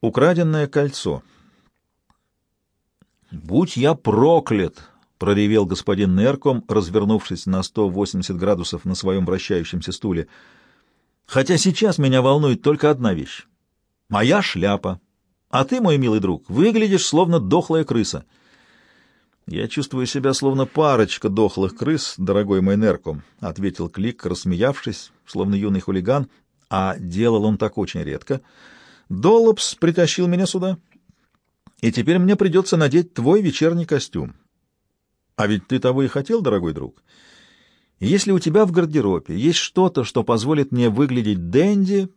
Украденное кольцо. «Будь я проклят!» — проревел господин Нерком, развернувшись на 180 градусов на своем вращающемся стуле. «Хотя сейчас меня волнует только одна вещь. Моя шляпа. А ты, мой милый друг, выглядишь словно дохлая крыса». «Я чувствую себя словно парочка дохлых крыс, дорогой мой Нерком», — ответил Клик, рассмеявшись, словно юный хулиган, а делал он так очень редко. «Доллопс притащил меня сюда, и теперь мне придется надеть твой вечерний костюм. А ведь ты того и хотел, дорогой друг. Если у тебя в гардеробе есть что-то, что позволит мне выглядеть денди,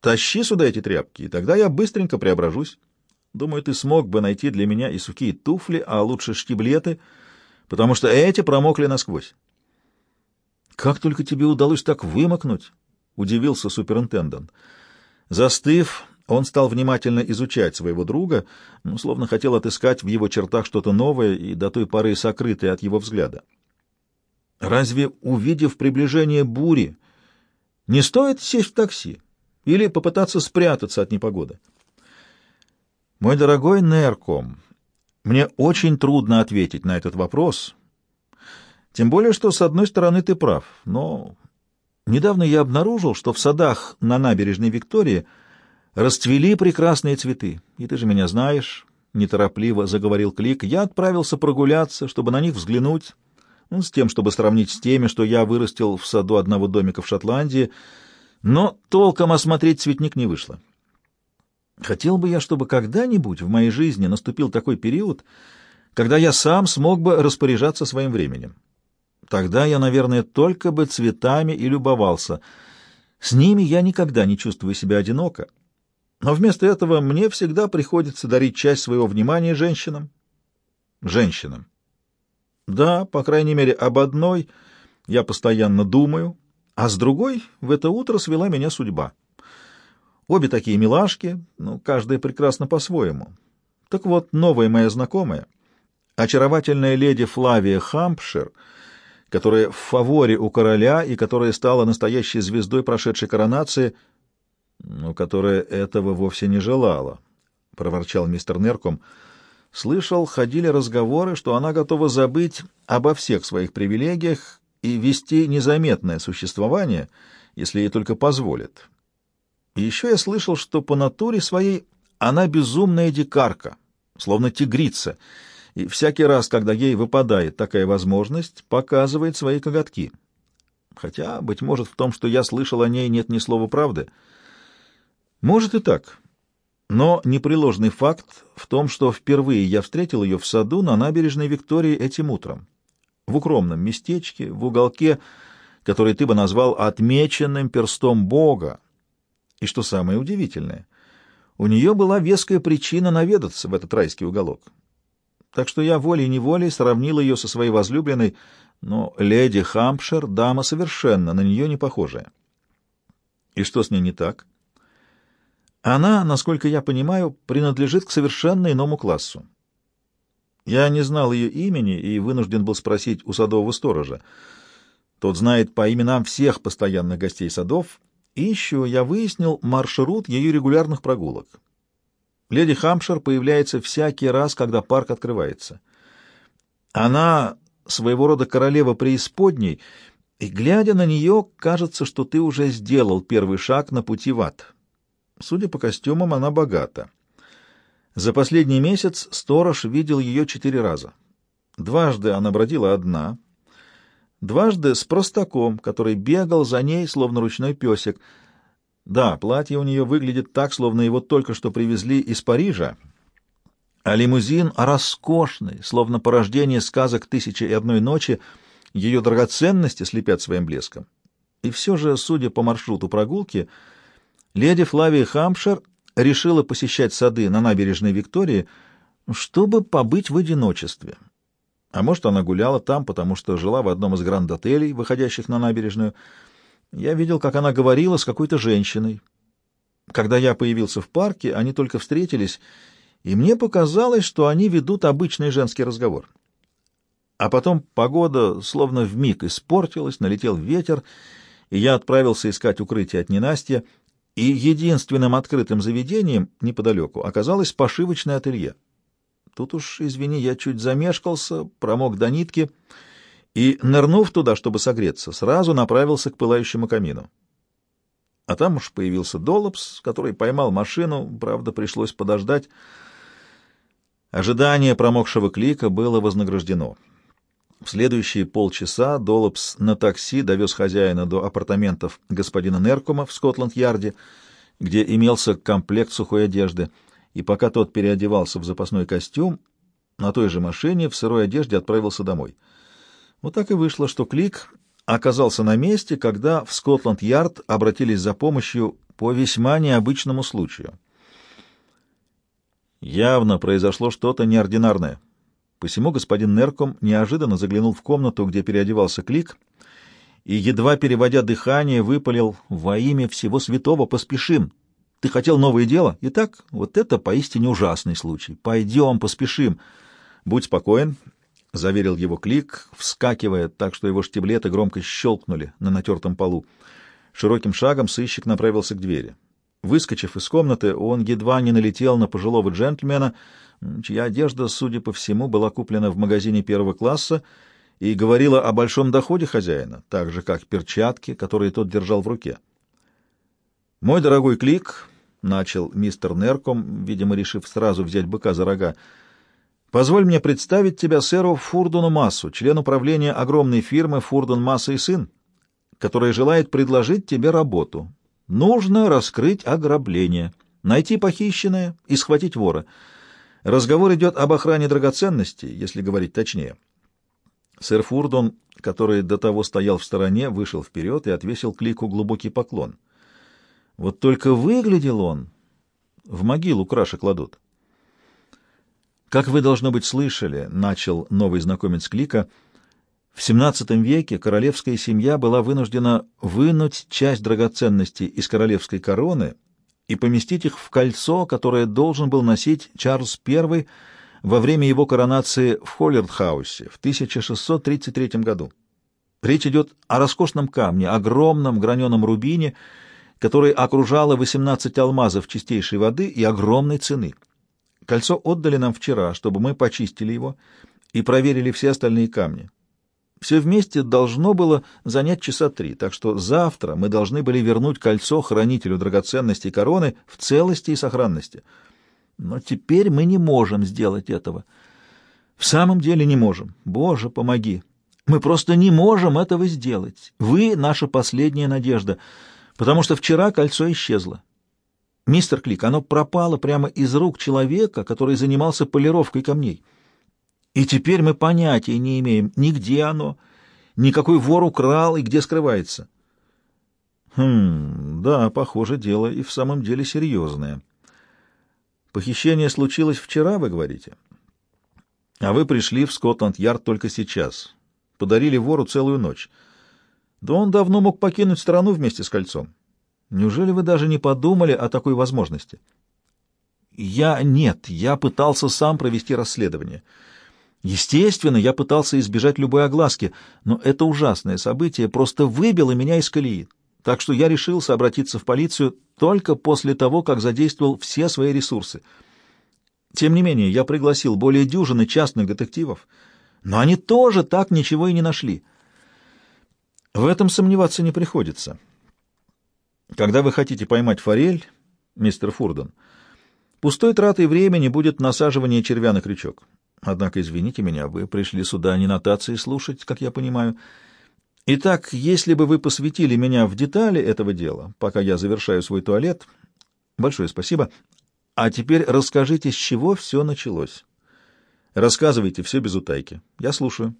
тащи сюда эти тряпки, и тогда я быстренько преображусь. Думаю, ты смог бы найти для меня и сухие туфли, а лучше штиблеты, потому что эти промокли насквозь. Как только тебе удалось так вымокнуть? — удивился суперинтендант. Застыв, он стал внимательно изучать своего друга, ну, словно хотел отыскать в его чертах что-то новое и до той поры сокрытое от его взгляда. Разве, увидев приближение бури, не стоит сесть в такси или попытаться спрятаться от непогоды? Мой дорогой Нерком, мне очень трудно ответить на этот вопрос, тем более, что, с одной стороны, ты прав, но недавно я обнаружил, что в садах на набережной Виктории — Расцвели прекрасные цветы, и ты же меня знаешь, — неторопливо заговорил Клик. Я отправился прогуляться, чтобы на них взглянуть, ну, с тем, чтобы сравнить с теми, что я вырастил в саду одного домика в Шотландии, но толком осмотреть цветник не вышло. Хотел бы я, чтобы когда-нибудь в моей жизни наступил такой период, когда я сам смог бы распоряжаться своим временем. Тогда я, наверное, только бы цветами и любовался. С ними я никогда не чувствую себя одиноко, но вместо этого мне всегда приходится дарить часть своего внимания женщинам. Женщинам. Да, по крайней мере, об одной я постоянно думаю, а с другой в это утро свела меня судьба. Обе такие милашки, ну, каждая прекрасна по-своему. Так вот, новая моя знакомая, очаровательная леди Флавия Хампшир, которая в фаворе у короля и которая стала настоящей звездой прошедшей коронации — но которая этого вовсе не желала, — проворчал мистер Нерком. Слышал, ходили разговоры, что она готова забыть обо всех своих привилегиях и вести незаметное существование, если ей только позволят. И еще я слышал, что по натуре своей она безумная дикарка, словно тигрица, и всякий раз, когда ей выпадает такая возможность, показывает свои коготки. Хотя, быть может, в том, что я слышал о ней, нет ни слова правды — может и так. Но непреложный факт в том, что впервые я встретил ее в саду на набережной Виктории этим утром. В укромном местечке, в уголке, который ты бы назвал отмеченным перстом Бога. И что самое удивительное, у нее была веская причина наведаться в этот райский уголок. Так что я волей-неволей сравнил ее со своей возлюбленной, но леди Хампшир — дама совершенно на нее не похожая. И что с ней не так? — она, насколько я понимаю, принадлежит к совершенно иному классу. Я не знал ее имени и вынужден был спросить у садового сторожа. Тот знает по именам всех постоянных гостей садов, и еще я выяснил маршрут ее регулярных прогулок. Леди Хампшир появляется всякий раз, когда парк открывается. Она своего рода королева преисподней, и, глядя на нее, кажется, что ты уже сделал первый шаг на пути в ад. Судя по костюмам, она богата. За последний месяц сторож видел ее четыре раза. Дважды она бродила одна, дважды с простаком, который бегал за ней, словно ручной песик. Да, платье у нее выглядит так, словно его только что привезли из Парижа, а лимузин роскошный, словно порождение сказок «Тысячи и одной ночи», ее драгоценности слепят своим блеском. И все же, судя по маршруту прогулки, — Леди Флавия Хампшир решила посещать сады на набережной Виктории, чтобы побыть в одиночестве. А может, она гуляла там, потому что жила в одном из гранд-отелей, выходящих на набережную. Я видел, как она говорила с какой-то женщиной. Когда я появился в парке, они только встретились, и мне показалось, что они ведут обычный женский разговор. А потом погода словно вмиг испортилась, налетел ветер, и я отправился искать укрытие от ненастья — и единственным открытым заведением неподалеку оказалось пошивочное ателье. Тут уж, извини, я чуть замешкался, промок до нитки и, нырнув туда, чтобы согреться, сразу направился к пылающему камину. А там уж появился Доллопс, который поймал машину, правда, пришлось подождать. Ожидание промокшего клика было вознаграждено. В следующие полчаса Доллопс на такси довез хозяина до апартаментов господина Неркума в Скотланд-Ярде, где имелся комплект сухой одежды — и пока тот переодевался в запасной костюм, на той же машине в сырой одежде отправился домой. Вот так и вышло, что Клик оказался на месте, когда в Скотланд-Ярд обратились за помощью по весьма необычному случаю. Явно произошло что-то неординарное. Посему господин Нерком неожиданно заглянул в комнату, где переодевался Клик, и, едва переводя дыхание, выпалил «Во имя всего святого поспешим!» Ты хотел новое дело? Итак, вот это поистине ужасный случай. Пойдем, поспешим. Будь спокоен, — заверил его Клик, вскакивая так, что его штиблеты громко щелкнули на натертом полу. Широким шагом сыщик направился к двери. Выскочив из комнаты, он едва не налетел на пожилого джентльмена, чья одежда, судя по всему, была куплена в магазине первого класса и говорила о большом доходе хозяина, так же, как перчатки, которые тот держал в руке. «Мой дорогой Клик», — начал мистер Нерком, видимо, решив сразу взять быка за рога, — «позволь мне представить тебя сэру Фурдуну Массу, член управления огромной фирмы «Фурдун Масса и сын», которая желает предложить тебе работу. Нужно раскрыть ограбление, найти похищенное и схватить вора. Разговор идет об охране драгоценностей, если говорить точнее». Сэр Фурдун, который до того стоял в стороне, вышел вперед и отвесил Клику глубокий поклон — вот только выглядел он, в могилу краши кладут. Как вы, должно быть, слышали, начал новый знакомец Клика, в XVII веке королевская семья была вынуждена вынуть часть драгоценностей из королевской короны и поместить их в кольцо, которое должен был носить Чарльз I во время его коронации в Холлердхаусе в 1633 году. Речь идет о роскошном камне, огромном граненом рубине — которое окружало 18 алмазов чистейшей воды и огромной цены. Кольцо отдали нам вчера, чтобы мы почистили его и проверили все остальные камни. Все вместе должно было занять часа три, так что завтра мы должны были вернуть кольцо хранителю драгоценностей короны в целости и сохранности. Но теперь мы не можем сделать этого. В самом деле не можем. Боже, помоги. Мы просто не можем этого сделать. Вы — наша последняя надежда — потому что вчера кольцо исчезло. Мистер Клик, оно пропало прямо из рук человека, который занимался полировкой камней. И теперь мы понятия не имеем, ни где оно, ни какой вор украл и где скрывается. Хм, да, похоже, дело и в самом деле серьезное. Похищение случилось вчера, вы говорите? А вы пришли в Скотланд-Ярд только сейчас. Подарили вору целую ночь. Да он давно мог покинуть страну вместе с кольцом. Неужели вы даже не подумали о такой возможности? Я нет, я пытался сам провести расследование. Естественно, я пытался избежать любой огласки, но это ужасное событие просто выбило меня из колеи. Так что я решился обратиться в полицию только после того, как задействовал все свои ресурсы. Тем не менее, я пригласил более дюжины частных детективов, но они тоже так ничего и не нашли. В этом сомневаться не приходится. Когда вы хотите поймать форель, мистер Фурден, пустой тратой времени будет насаживание червя на крючок. Однако, извините меня, вы пришли сюда не нотации слушать, как я понимаю. Итак, если бы вы посвятили меня в детали этого дела, пока я завершаю свой туалет... Большое спасибо. А теперь расскажите, с чего все началось. Рассказывайте все без утайки. Я слушаю.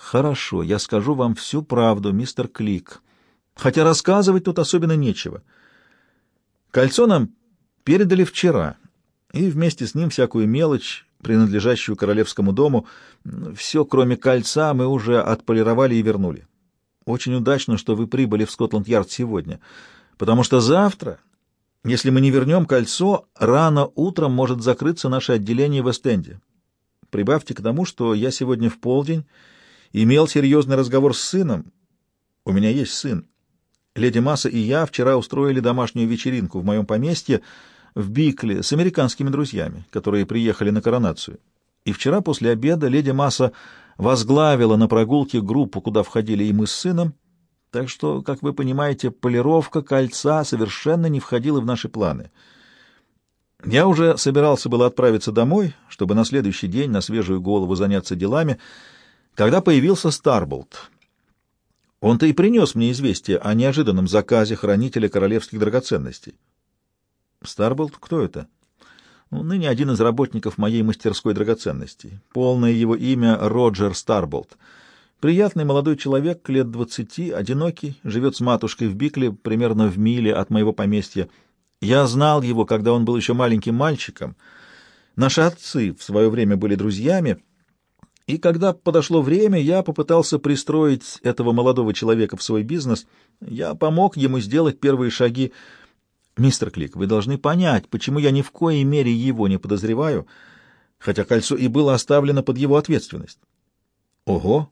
«Хорошо, я скажу вам всю правду, мистер Клик. Хотя рассказывать тут особенно нечего. Кольцо нам передали вчера, и вместе с ним всякую мелочь, принадлежащую королевскому дому, все, кроме кольца, мы уже отполировали и вернули. Очень удачно, что вы прибыли в Скотланд-Ярд сегодня, потому что завтра, если мы не вернем кольцо, рано утром может закрыться наше отделение в Эстенде. Прибавьте к тому, что я сегодня в полдень имел серьезный разговор с сыном. У меня есть сын. Леди Масса и я вчера устроили домашнюю вечеринку в моем поместье в Бикле с американскими друзьями, которые приехали на коронацию. И вчера после обеда леди Масса возглавила на прогулке группу, куда входили и мы с сыном, так что, как вы понимаете, полировка кольца совершенно не входила в наши планы. Я уже собирался было отправиться домой, чтобы на следующий день на свежую голову заняться делами, когда появился Старболт. Он-то и принес мне известие о неожиданном заказе хранителя королевских драгоценностей. Старболт кто это? Ну, ныне один из работников моей мастерской драгоценностей. Полное его имя Роджер Старболт — Приятный молодой человек, лет двадцати, одинокий, живет с матушкой в Бикле, примерно в миле от моего поместья. Я знал его, когда он был еще маленьким мальчиком. Наши отцы в свое время были друзьями, и когда подошло время, я попытался пристроить этого молодого человека в свой бизнес. Я помог ему сделать первые шаги. Мистер Клик, вы должны понять, почему я ни в коей мере его не подозреваю, хотя кольцо и было оставлено под его ответственность. Ого!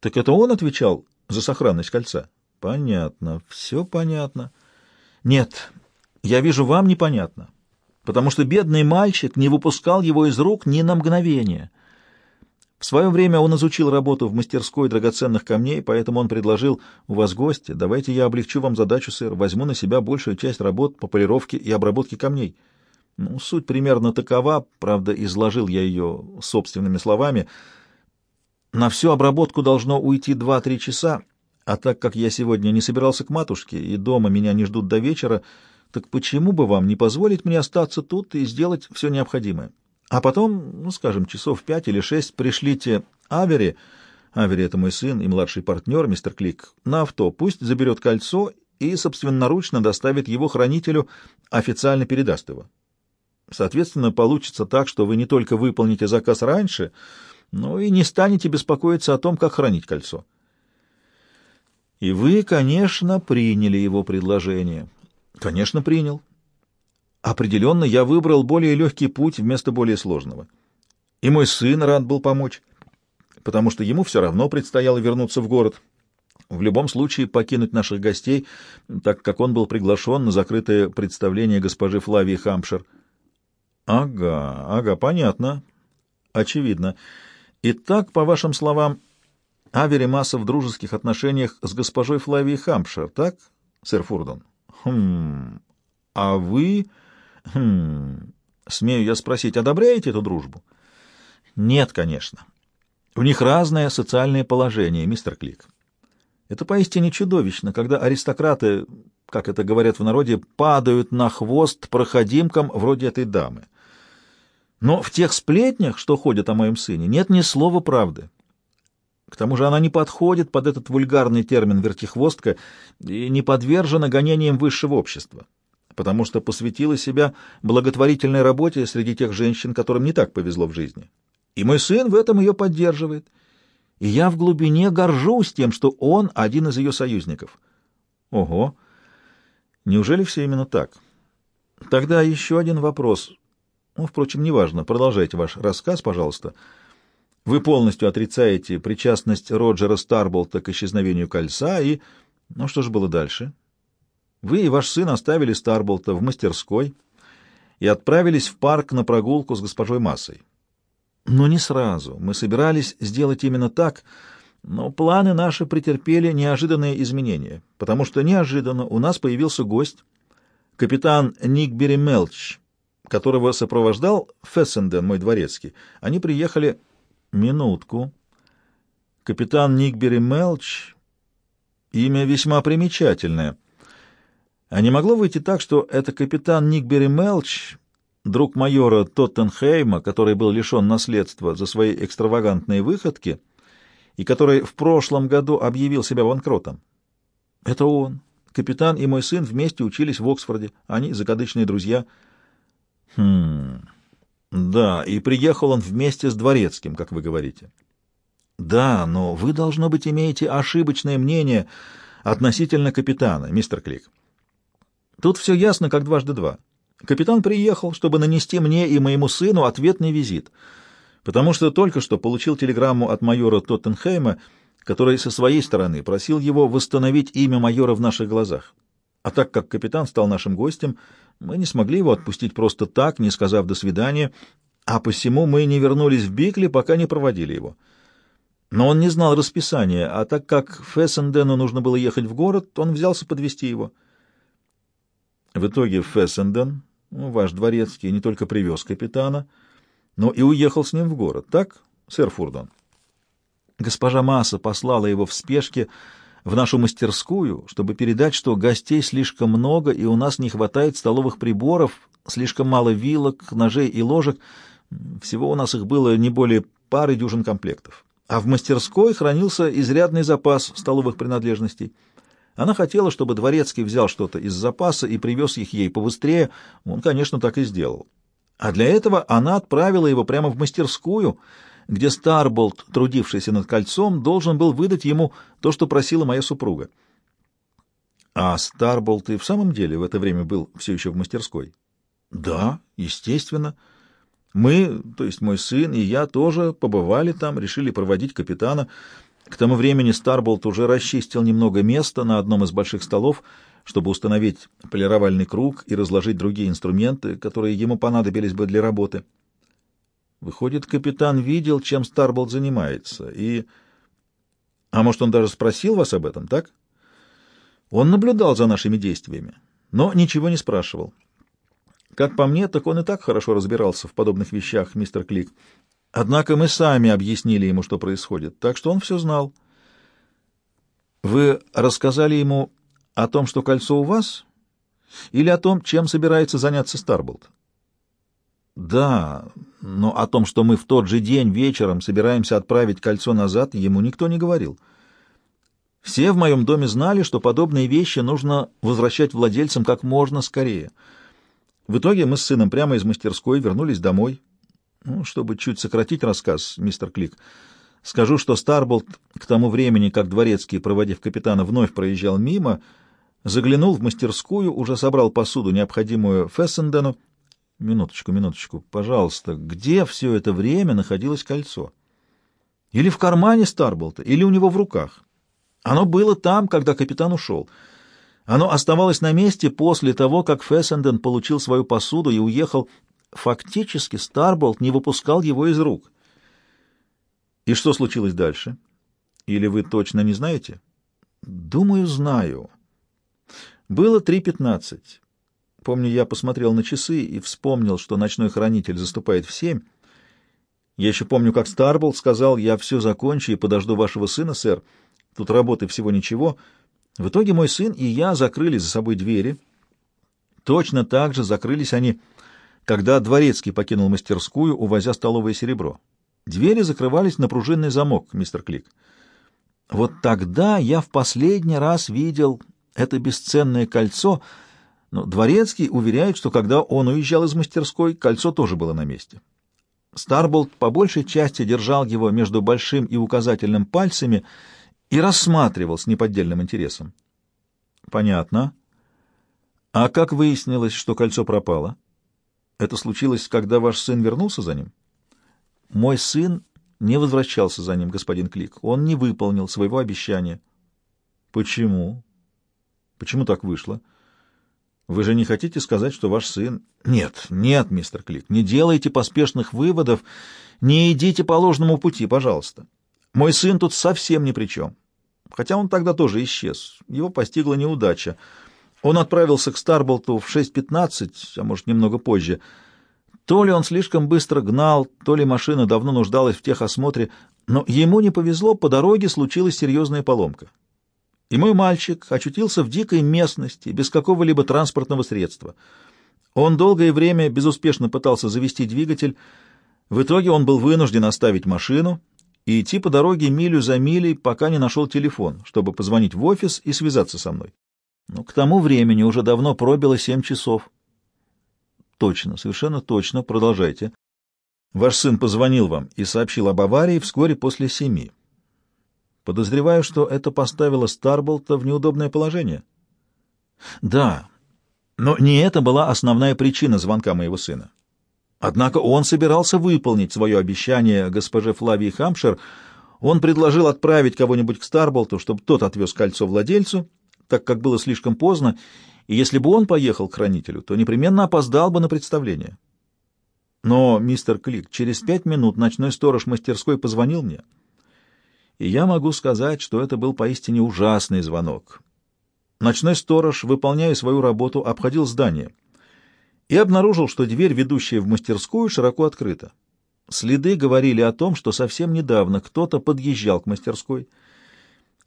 Так это он отвечал за сохранность кольца? Понятно, все понятно. Нет, я вижу, вам непонятно, потому что бедный мальчик не выпускал его из рук ни на мгновение. В свое время он изучил работу в мастерской драгоценных камней, поэтому он предложил, у вас гости, давайте я облегчу вам задачу, сэр, возьму на себя большую часть работ по полировке и обработке камней. Ну, суть примерно такова, правда, изложил я ее собственными словами — на всю обработку должно уйти два-три часа, а так как я сегодня не собирался к матушке и дома меня не ждут до вечера, так почему бы вам не позволить мне остаться тут и сделать все необходимое? А потом, ну, скажем, часов пять или шесть пришлите Авери, Авери — это мой сын и младший партнер, мистер Клик, на авто, пусть заберет кольцо и собственноручно доставит его хранителю, официально передаст его. Соответственно, получится так, что вы не только выполните заказ раньше, ну и не станете беспокоиться о том, как хранить кольцо. И вы, конечно, приняли его предложение. Конечно, принял. Определенно, я выбрал более легкий путь вместо более сложного. И мой сын рад был помочь, потому что ему все равно предстояло вернуться в город. В любом случае покинуть наших гостей, так как он был приглашен на закрытое представление госпожи Флавии Хампшир. Ага, ага, понятно. Очевидно. Итак, по вашим словам, Авери Масса в дружеских отношениях с госпожой Флавией Хампшир, так, сэр Фурдон? Хм, а вы... Хм, смею я спросить, одобряете эту дружбу? Нет, конечно. У них разное социальное положение, мистер Клик. Это поистине чудовищно, когда аристократы, как это говорят в народе, падают на хвост проходимкам вроде этой дамы. Но в тех сплетнях, что ходят о моем сыне, нет ни слова правды. К тому же она не подходит под этот вульгарный термин «вертихвостка» и не подвержена гонениям высшего общества, потому что посвятила себя благотворительной работе среди тех женщин, которым не так повезло в жизни. И мой сын в этом ее поддерживает. И я в глубине горжусь тем, что он один из ее союзников. Ого! Неужели все именно так? Тогда еще один вопрос — ну, впрочем, неважно. Продолжайте ваш рассказ, пожалуйста. Вы полностью отрицаете причастность Роджера Старболта к исчезновению кольца и... Ну, что же было дальше? Вы и ваш сын оставили Старболта в мастерской и отправились в парк на прогулку с госпожой Массой. Но не сразу. Мы собирались сделать именно так, но планы наши претерпели неожиданные изменения, потому что неожиданно у нас появился гость, капитан Никбери Мелч, которого сопровождал Фессенден, мой дворецкий. Они приехали... Минутку. Капитан Никбери Мелч... Имя весьма примечательное. А не могло выйти так, что это капитан Никбери Мелч, друг майора Тоттенхейма, который был лишен наследства за свои экстравагантные выходки и который в прошлом году объявил себя банкротом? Это он. Капитан и мой сын вместе учились в Оксфорде. Они закадычные друзья — Хм. Да, и приехал он вместе с дворецким, как вы говорите. Да, но вы, должно быть, имеете ошибочное мнение относительно капитана, мистер Клик. Тут все ясно, как дважды два. Капитан приехал, чтобы нанести мне и моему сыну ответный визит, потому что только что получил телеграмму от майора Тоттенхейма, который со своей стороны просил его восстановить имя майора в наших глазах. А так как капитан стал нашим гостем, мы не смогли его отпустить просто так, не сказав «до свидания», а посему мы не вернулись в Бикли, пока не проводили его. Но он не знал расписания, а так как Фессендену нужно было ехать в город, он взялся подвести его. В итоге Фессенден, ну, ваш дворецкий, не только привез капитана, но и уехал с ним в город, так, сэр Фурдон? Госпожа Масса послала его в спешке в нашу мастерскую, чтобы передать, что гостей слишком много и у нас не хватает столовых приборов, слишком мало вилок, ножей и ложек. Всего у нас их было не более пары дюжин комплектов. А в мастерской хранился изрядный запас столовых принадлежностей. Она хотела, чтобы дворецкий взял что-то из запаса и привез их ей побыстрее. Он, конечно, так и сделал. А для этого она отправила его прямо в мастерскую — где Старболт, трудившийся над кольцом, должен был выдать ему то, что просила моя супруга. А Старболт и в самом деле в это время был все еще в мастерской? Да, естественно. Мы, то есть мой сын и я тоже побывали там, решили проводить капитана. К тому времени Старболт уже расчистил немного места на одном из больших столов, чтобы установить полировальный круг и разложить другие инструменты, которые ему понадобились бы для работы. Выходит, капитан видел, чем Старболт занимается, и... А может, он даже спросил вас об этом, так? Он наблюдал за нашими действиями, но ничего не спрашивал. Как по мне, так он и так хорошо разбирался в подобных вещах, мистер Клик. Однако мы сами объяснили ему, что происходит, так что он все знал. Вы рассказали ему о том, что кольцо у вас, или о том, чем собирается заняться Старболт? Да, но о том, что мы в тот же день вечером собираемся отправить кольцо назад, ему никто не говорил. Все в моем доме знали, что подобные вещи нужно возвращать владельцам как можно скорее. В итоге мы с сыном прямо из мастерской вернулись домой. Ну, чтобы чуть сократить рассказ, мистер Клик, скажу, что Старболт к тому времени, как дворецкий, проводив капитана, вновь проезжал мимо, заглянул в мастерскую, уже собрал посуду, необходимую Фессендену, Минуточку, минуточку, пожалуйста, где все это время находилось кольцо? Или в кармане Старболта, или у него в руках? Оно было там, когда капитан ушел. Оно оставалось на месте после того, как Фессенден получил свою посуду и уехал. Фактически Старболт не выпускал его из рук. И что случилось дальше? Или вы точно не знаете? Думаю, знаю. Было три пятнадцать. Помню, я посмотрел на часы и вспомнил, что ночной хранитель заступает в семь. Я еще помню, как Старбол сказал, я все закончу и подожду вашего сына, сэр. Тут работы всего ничего. В итоге мой сын и я закрыли за собой двери. Точно так же закрылись они, когда Дворецкий покинул мастерскую, увозя столовое серебро. Двери закрывались на пружинный замок, мистер Клик. Вот тогда я в последний раз видел это бесценное кольцо — но Дворецкий уверяет, что когда он уезжал из мастерской, кольцо тоже было на месте. Старболт по большей части держал его между большим и указательным пальцами и рассматривал с неподдельным интересом. Понятно. А как выяснилось, что кольцо пропало? Это случилось, когда ваш сын вернулся за ним? Мой сын не возвращался за ним, господин Клик. Он не выполнил своего обещания. Почему? Почему так вышло? — вы же не хотите сказать, что ваш сын... Нет, нет, мистер Клик, не делайте поспешных выводов, не идите по ложному пути, пожалуйста. Мой сын тут совсем ни при чем. Хотя он тогда тоже исчез. Его постигла неудача. Он отправился к Старболту в 6.15, а может, немного позже. То ли он слишком быстро гнал, то ли машина давно нуждалась в техосмотре, но ему не повезло, по дороге случилась серьезная поломка и мой мальчик очутился в дикой местности, без какого-либо транспортного средства. Он долгое время безуспешно пытался завести двигатель. В итоге он был вынужден оставить машину и идти по дороге милю за милей, пока не нашел телефон, чтобы позвонить в офис и связаться со мной. Но к тому времени уже давно пробило семь часов. Точно, совершенно точно. Продолжайте. Ваш сын позвонил вам и сообщил об аварии вскоре после семи. Подозреваю, что это поставило Старболта в неудобное положение. Да, но не это была основная причина звонка моего сына. Однако он собирался выполнить свое обещание госпоже Флавии Хамшир. Он предложил отправить кого-нибудь к Старболту, чтобы тот отвез кольцо владельцу, так как было слишком поздно, и если бы он поехал к хранителю, то непременно опоздал бы на представление. Но, мистер Клик, через пять минут ночной сторож мастерской позвонил мне, и я могу сказать, что это был поистине ужасный звонок. Ночной сторож, выполняя свою работу, обходил здание и обнаружил, что дверь, ведущая в мастерскую, широко открыта. Следы говорили о том, что совсем недавно кто-то подъезжал к мастерской.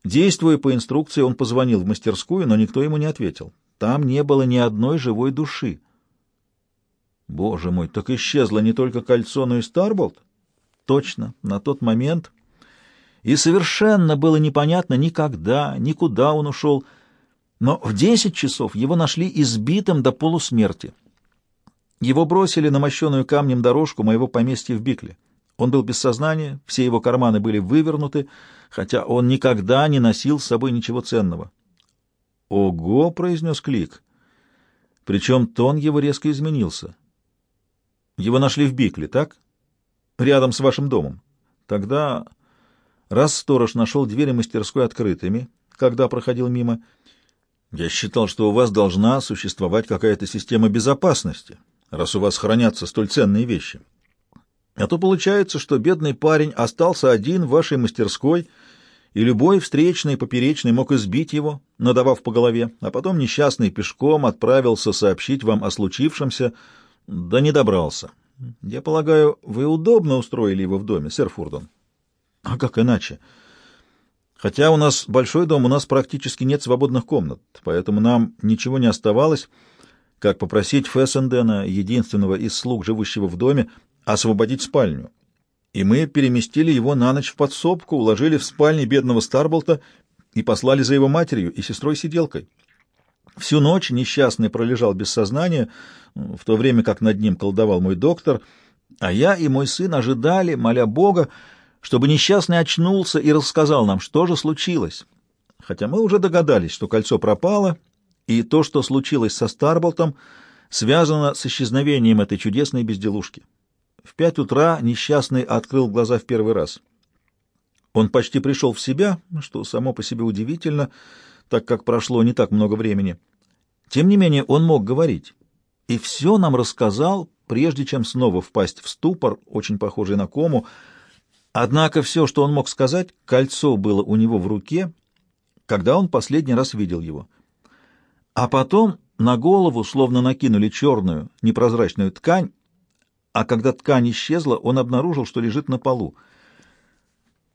Действуя по инструкции, он позвонил в мастерскую, но никто ему не ответил. Там не было ни одной живой души. Боже мой, так исчезло не только кольцо, но и Старболт? Точно, на тот момент. И совершенно было непонятно никогда, никуда он ушел. Но в десять часов его нашли избитым до полусмерти. Его бросили на мощенную камнем дорожку моего поместья в Бикле. Он был без сознания, все его карманы были вывернуты, хотя он никогда не носил с собой ничего ценного. «Ого!» — произнес Клик. Причем тон его резко изменился. «Его нашли в Бикле, так? Рядом с вашим домом. Тогда, раз сторож нашел двери мастерской открытыми, когда проходил мимо, я считал, что у вас должна существовать какая-то система безопасности» раз у вас хранятся столь ценные вещи. А то получается, что бедный парень остался один в вашей мастерской, и любой встречный и поперечный мог избить его, надавав по голове, а потом несчастный пешком отправился сообщить вам о случившемся, да не добрался. Я полагаю, вы удобно устроили его в доме, сэр Фурдон? А как иначе? Хотя у нас большой дом, у нас практически нет свободных комнат, поэтому нам ничего не оставалось, как попросить Фессендена, единственного из слуг, живущего в доме, освободить спальню. И мы переместили его на ночь в подсобку, уложили в спальне бедного Старболта и послали за его матерью и сестрой-сиделкой. Всю ночь несчастный пролежал без сознания, в то время как над ним колдовал мой доктор, а я и мой сын ожидали, моля Бога, чтобы несчастный очнулся и рассказал нам, что же случилось. Хотя мы уже догадались, что кольцо пропало, и то, что случилось со Старболтом, связано с исчезновением этой чудесной безделушки. В пять утра несчастный открыл глаза в первый раз. Он почти пришел в себя, что само по себе удивительно, так как прошло не так много времени. Тем не менее он мог говорить, и все нам рассказал, прежде чем снова впасть в ступор, очень похожий на кому. Однако все, что он мог сказать, кольцо было у него в руке, когда он последний раз видел его — а потом на голову словно накинули черную, непрозрачную ткань, а когда ткань исчезла, он обнаружил, что лежит на полу.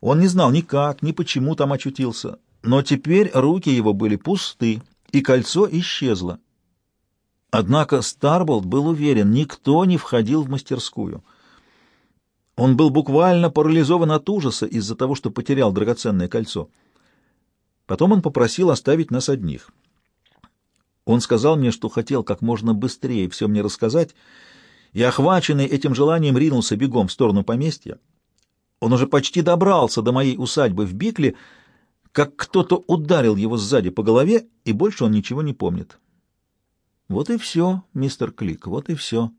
Он не знал ни как, ни почему там очутился, но теперь руки его были пусты, и кольцо исчезло. Однако Старболт был уверен, никто не входил в мастерскую. Он был буквально парализован от ужаса из-за того, что потерял драгоценное кольцо. Потом он попросил оставить нас одних — он сказал мне, что хотел как можно быстрее все мне рассказать, и, охваченный этим желанием, ринулся бегом в сторону поместья. Он уже почти добрался до моей усадьбы в Бикле, как кто-то ударил его сзади по голове, и больше он ничего не помнит. Вот и все, мистер Клик, вот и все.